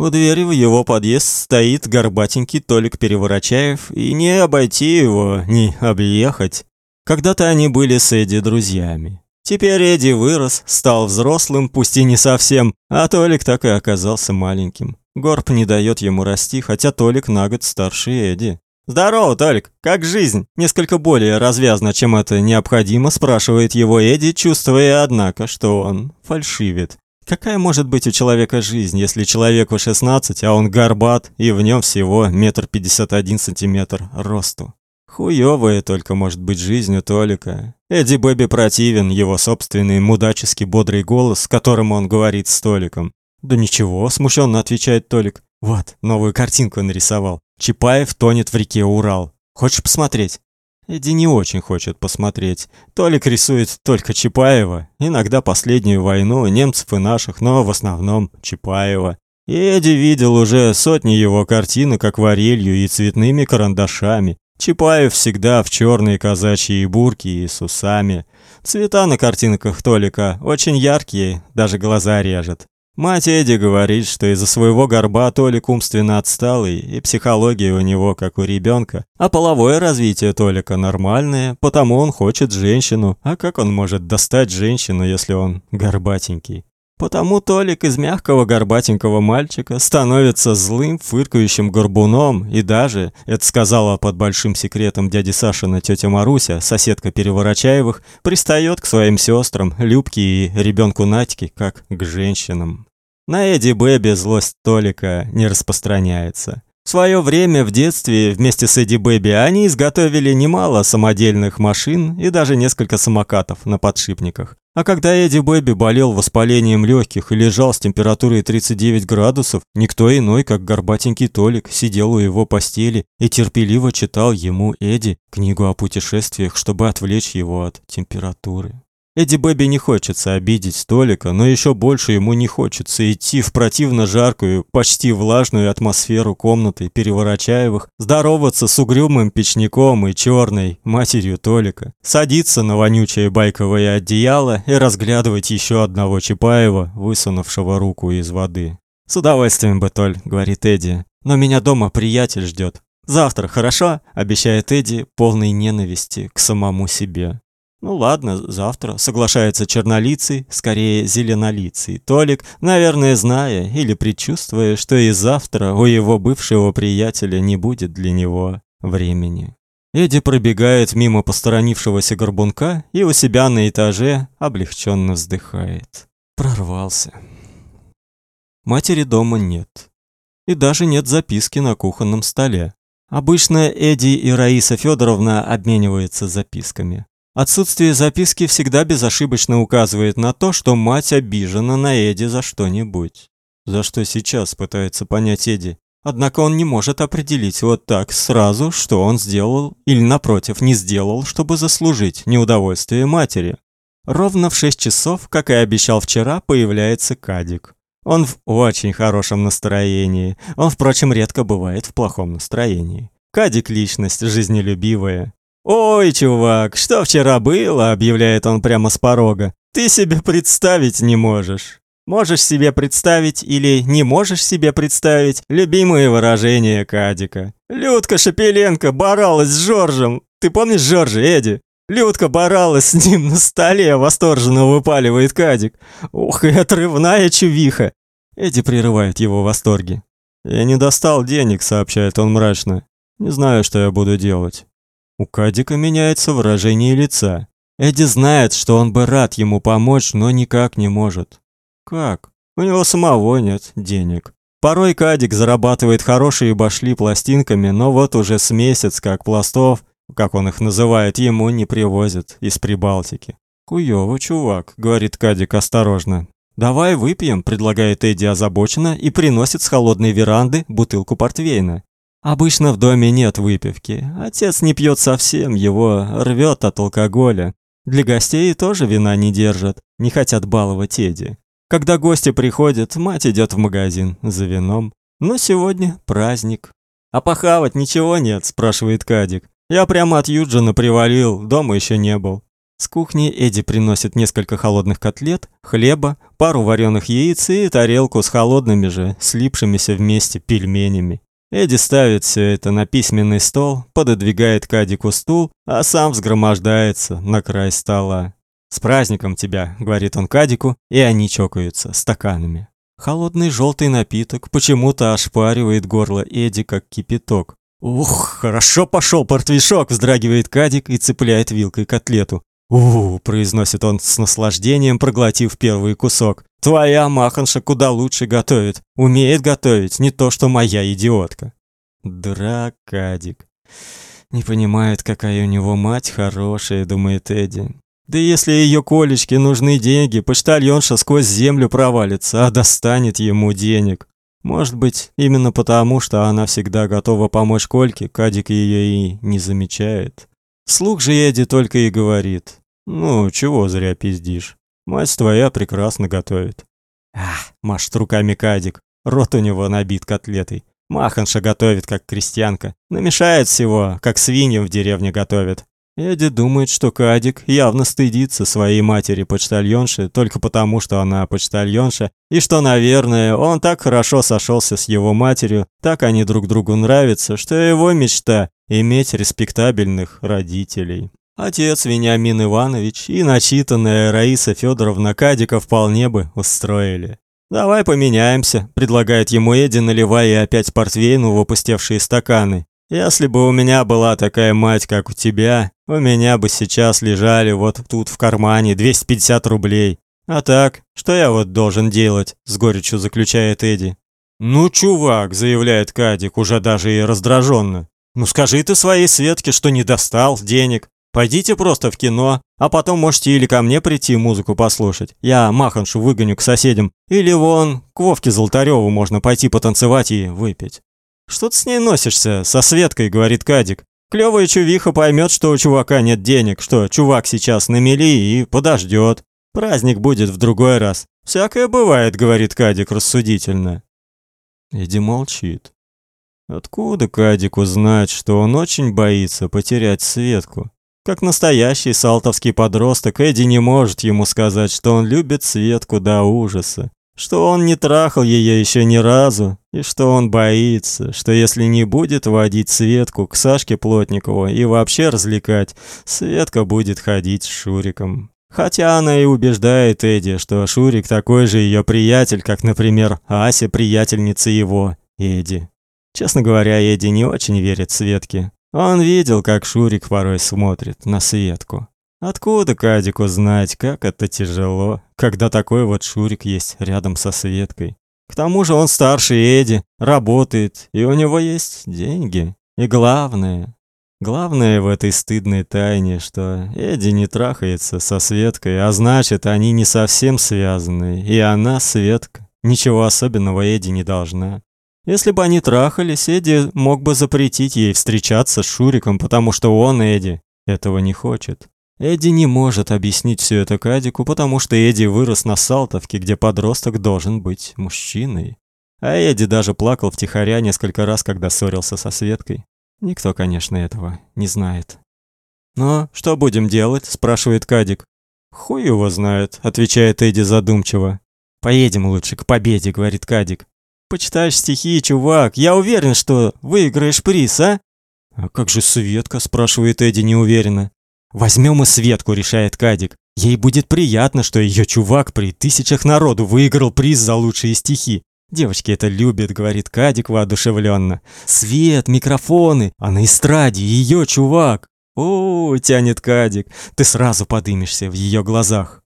У двери в его подъезд стоит горбатенький Толик Переворачаев, и не обойти его, не объехать. Когда-то они были с Эдди друзьями. Теперь Эдди вырос, стал взрослым, пусть и не совсем, а Толик так и оказался маленьким. Горб не дает ему расти, хотя Толик на год старше Эдди. «Здорово, Толик! Как жизнь?» Несколько более развязно, чем это необходимо, спрашивает его Эдди, чувствуя, однако, что он фальшивит. Какая может быть у человека жизнь, если человеку 16, а он горбат, и в нем всего метр пятьдесят один сантиметр росту? Хуёвая только может быть жизнь у Толика. Эдди Бэби противен, его собственный мудаческий бодрый голос, с которым он говорит с Толиком. «Да ничего», — смущенно отвечает Толик. «Вот, новую картинку нарисовал. Чапаев тонет в реке Урал. Хочешь посмотреть?» Эдди не очень хочет посмотреть. Толик рисует только Чапаева, иногда последнюю войну, немцев и наших, но в основном Чапаева. И Эдди видел уже сотни его картинок акварелью и цветными карандашами. Чапаев всегда в черные казачьи бурки и с усами. Цвета на картинках Толика очень яркие, даже глаза режет. Мать Эдди говорит, что из-за своего горба Толик умственно отсталый, и психология у него как у ребенка, а половое развитие Толика нормальное, потому он хочет женщину. А как он может достать женщину, если он горбатенький? Потому Толик из мягкого горбатенького мальчика становится злым, фыркающим горбуном, и даже, это сказала под большим секретом дяди Сашина тетя Маруся, соседка Переворачаевых, пристает к своим сестрам, Любке и ребенку Надьке, как к женщинам. На Эдди Бэби злость Толика не распространяется. В свое время в детстве вместе с Эдди Бэби они изготовили немало самодельных машин и даже несколько самокатов на подшипниках. А когда Эдди Бэби болел воспалением легких и лежал с температурой 39 градусов, никто иной, как горбатенький Толик, сидел у его постели и терпеливо читал ему Эдди книгу о путешествиях, чтобы отвлечь его от температуры. Эдди Бэби не хочется обидеть Столика, но еще больше ему не хочется идти в противно жаркую, почти влажную атмосферу комнаты Переворачаевых, здороваться с угрюмым печником и черной матерью Толика, садиться на вонючее байковое одеяло и разглядывать еще одного Чапаева, высунувшего руку из воды. «С удовольствием бы, Толь», — говорит Эдди, — «но меня дома приятель ждет. Завтра, хорошо?» — обещает Эдди, полный ненависти к самому себе. Ну ладно, завтра, соглашается чернолицый, скорее зеленолицый. Толик, наверное, зная или предчувствуя, что и завтра у его бывшего приятеля не будет для него времени. Эдди пробегает мимо посторонившегося горбунка и у себя на этаже облегченно вздыхает. Прорвался. Матери дома нет. И даже нет записки на кухонном столе. Обычно Эдди и Раиса Федоровна обмениваются записками. Отсутствие записки всегда безошибочно указывает на то, что мать обижена на Эди за что-нибудь. За что сейчас пытается понять Эди. Однако он не может определить вот так сразу, что он сделал или напротив не сделал, чтобы заслужить неудовольствие матери. Ровно в 6 часов, как и обещал вчера, появляется Кадик. Он в очень хорошем настроении. Он, впрочем, редко бывает в плохом настроении. Кадик личность жизнелюбивая. «Ой, чувак, что вчера было?» – объявляет он прямо с порога. «Ты себе представить не можешь». Можешь себе представить или не можешь себе представить любимые выражения Кадика. Людка Шапеленко боролась с Жоржем. Ты помнишь Жоржа, Эдди? Людка боролась с ним на столе, восторженно выпаливает Кадик. Ух, и отрывная чувиха. Эдди прерывает его восторги. «Я не достал денег», — сообщает он мрачно. «Не знаю, что я буду делать». У Кадика меняется выражение лица. Эдди знает, что он бы рад ему помочь, но никак не может. Как? У него самого нет денег. Порой Кадик зарабатывает хорошие башли пластинками, но вот уже с месяц как пластов, как он их называет, ему не привозят из Прибалтики. «Куёво, чувак», — говорит Кадик осторожно. «Давай выпьем», — предлагает Эдди озабоченно и приносит с холодной веранды бутылку портвейна. Обычно в доме нет выпивки. Отец не пьет совсем, его рвет от алкоголя. Для гостей тоже вина не держат, не хотят баловать Эди. Когда гости приходят, мать идет в магазин за вином. Но сегодня праздник. А похавать ничего нет, спрашивает Кадик. Я прямо от Юджина привалил, дома еще не был. С кухни Эдди приносит несколько холодных котлет, хлеба, пару вареных яиц и тарелку с холодными же, слипшимися вместе пельменями. Эдди ставит все это на письменный стол, пододвигает Кадику стул, а сам взгромождается на край стола. «С праздником тебя», — говорит он Кадику, и они чокаются стаканами. Холодный желтый напиток почему-то ошпаривает горло Эдди как кипяток. «Ух, хорошо пошел портвишок!» – вздрагивает Кадик и цепляет вилкой котлету. «У-у-у», произносит он с наслаждением, проглотив первый кусок. «Твоя маханша куда лучше готовит. Умеет готовить, не то что моя идиотка». Дракадик. Не понимает, какая у него мать хорошая, думает Эдди. Да если ее колечки нужны деньги, почтальонша сквозь землю провалится, а достанет ему денег. Может быть, именно потому, что она всегда готова помочь Кольке, Кадик ее и не замечает. Слух же Эдди только и говорит: "Ну, чего зря пиздишь? Мать твоя прекрасно готовит". Ах, машет руками Кадик. Рот у него набит котлетой. Маханша готовит как крестьянка, намешает всего, как свиньям в деревне готовят. Эдди думает, что Кадик явно стыдится своей матери-почтальонши только потому, что она почтальонша, и что, наверное, он так хорошо сошелся с его матерью, так они друг другу нравятся, что его мечта – иметь респектабельных родителей. Отец Вениамин Иванович и начитанная Раиса Федоровна Кадика вполне бы устроили. «Давай поменяемся», – предлагает ему Эдди, наливая опять портвейн в опустевшие стаканы. Если бы у меня была такая мать, как у тебя, у меня бы сейчас лежали вот тут в кармане 250 рублей. А так, что я вот должен делать? с горечью заключает Эдди. Ну, чувак, заявляет Кадик, уже даже и раздраженно. Ну скажи ты своей Светке, что не достал денег. Пойдите просто в кино, а потом можете или ко мне прийти музыку послушать. Я Маханшу выгоню к соседям, или вон к Вовке Золотареву можно пойти потанцевать и выпить. «Что ты с ней носишься? Со Светкой», — говорит Кадик. Клевая чувиха поймет, что у чувака нет денег, что чувак сейчас на мели и подождет. Праздник будет в другой раз. Всякое бывает, говорит Кадик рассудительно. Эдди молчит. Откуда Кадику знать, что он очень боится потерять Светку? Как настоящий салтовский подросток, Эдди не может ему сказать, что он любит Светку до ужаса что он не трахал ее еще ни разу, и что он боится, что если не будет водить Светку к Сашке Плотникову и вообще развлекать, Светка будет ходить с Шуриком. Хотя она и убеждает Эдди, что Шурик такой же ее приятель, как, например, Ася приятельница его, Эдди. Честно говоря, Эдди не очень верит Светке. Он видел, как Шурик порой смотрит на Светку. Откуда Кадику знать, как это тяжело, когда такой вот Шурик есть рядом со Светкой? К тому же он старше Эди, работает, и у него есть деньги. И главное, главное в этой стыдной тайне, что Эди не трахается со Светкой, а значит, они не совсем связаны, и она, Светка, ничего особенного Эди не должна. Если бы они трахались, Эди мог бы запретить ей встречаться с Шуриком, потому что он, Эди, этого не хочет. Эдди не может объяснить все это Кадику, потому что Эдди вырос на Салтовке, где подросток должен быть мужчиной. А Эдди даже плакал втихаря несколько раз, когда ссорился со Светкой. Никто, конечно, этого не знает. «Но что будем делать?» – спрашивает Кадик. «Хуй его знает», – отвечает Эдди задумчиво. «Поедем лучше к победе», – говорит Кадик. «Почитаешь стихи, чувак, я уверен, что выиграешь приз, а?» «А как же Светка?» – спрашивает Эдди неуверенно. Возьмем и Светку, решает Кадик. Ей будет приятно, что ее чувак при тысячах народу выиграл приз за лучшие стихи. Девочки это любят, говорит Кадик воодушевленно. Свет, микрофоны, а на эстраде ее чувак. О, тянет Кадик. Ты сразу подымешься в ее глазах.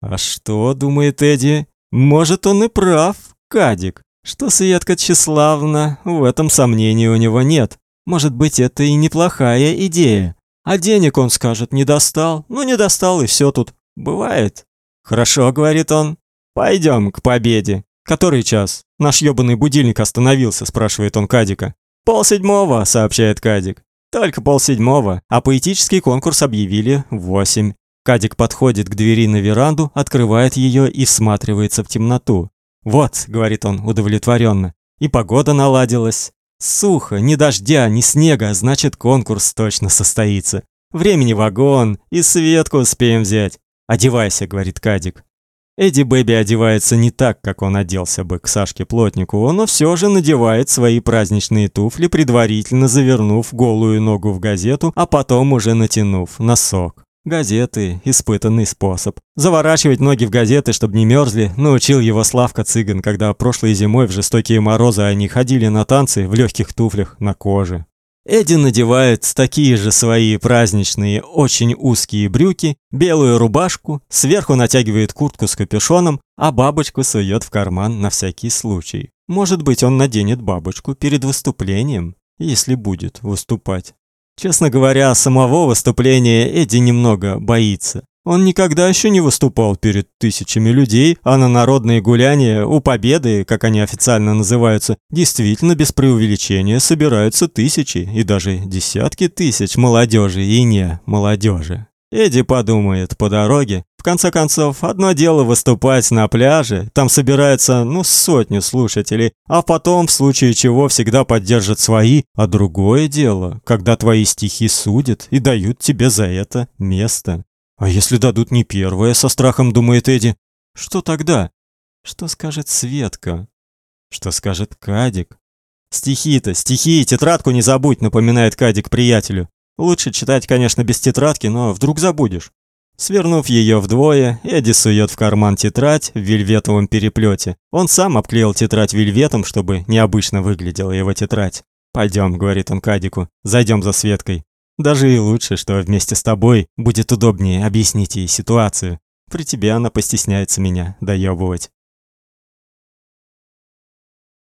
А что, думает Эдди? Может, он и прав, Кадик. Что Светка тщеславна, в этом сомнений у него нет. Может быть, это и неплохая идея. А денег он скажет, не достал. Ну не достал и все тут. Бывает. Хорошо, говорит он. Пойдем к победе. Который час? Наш ёбаный будильник остановился, спрашивает он Кадика. Пол седьмого, сообщает Кадик. Только пол седьмого, а поэтический конкурс объявили в восемь. Кадик подходит к двери на веранду, открывает ее и всматривается в темноту. «Вот», — говорит он удовлетворенно, — «и погода наладилась. Сухо, ни дождя, ни снега, значит конкурс точно состоится. Времени вагон, и Светку успеем взять. Одевайся, говорит Кадик. Эдди Бэби одевается не так, как он оделся бы к Сашке Плотнику, но все же надевает свои праздничные туфли, предварительно завернув голую ногу в газету, а потом уже натянув носок. Газеты испытанный способ. Заворачивать ноги в газеты, чтобы не мерзли, научил его Славка Цыган, когда прошлой зимой в жестокие морозы они ходили на танцы в легких туфлях на коже. Эдди надевает такие же свои праздничные, очень узкие брюки, белую рубашку, сверху натягивает куртку с капюшоном, а бабочку сует в карман на всякий случай. Может быть, он наденет бабочку перед выступлением, если будет выступать. Честно говоря, самого выступления Эдди немного боится. Он никогда еще не выступал перед тысячами людей, а на народные гуляния у Победы, как они официально называются, действительно без преувеличения собираются тысячи и даже десятки тысяч молодежи и не молодежи. Эдди подумает по дороге. В конце концов, одно дело выступать на пляже, там собирается, ну, сотни слушателей, а потом, в случае чего, всегда поддержат свои, а другое дело, когда твои стихи судят и дают тебе за это место. А если дадут не первое, со страхом думает Эдди, что тогда? Что скажет Светка? Что скажет Кадик? Стихи-то, стихи, тетрадку не забудь, напоминает Кадик приятелю. Лучше читать, конечно, без тетрадки, но вдруг забудешь. Свернув ее вдвое, Эдди сует в карман тетрадь в вельветовом переплете. Он сам обклеил тетрадь вельветом, чтобы необычно выглядела его тетрадь. «Пойдем», — говорит он Кадику, — «зайдем за Светкой». Даже и лучше, что вместе с тобой будет удобнее объяснить ей ситуацию. При тебе она постесняется меня доебывать.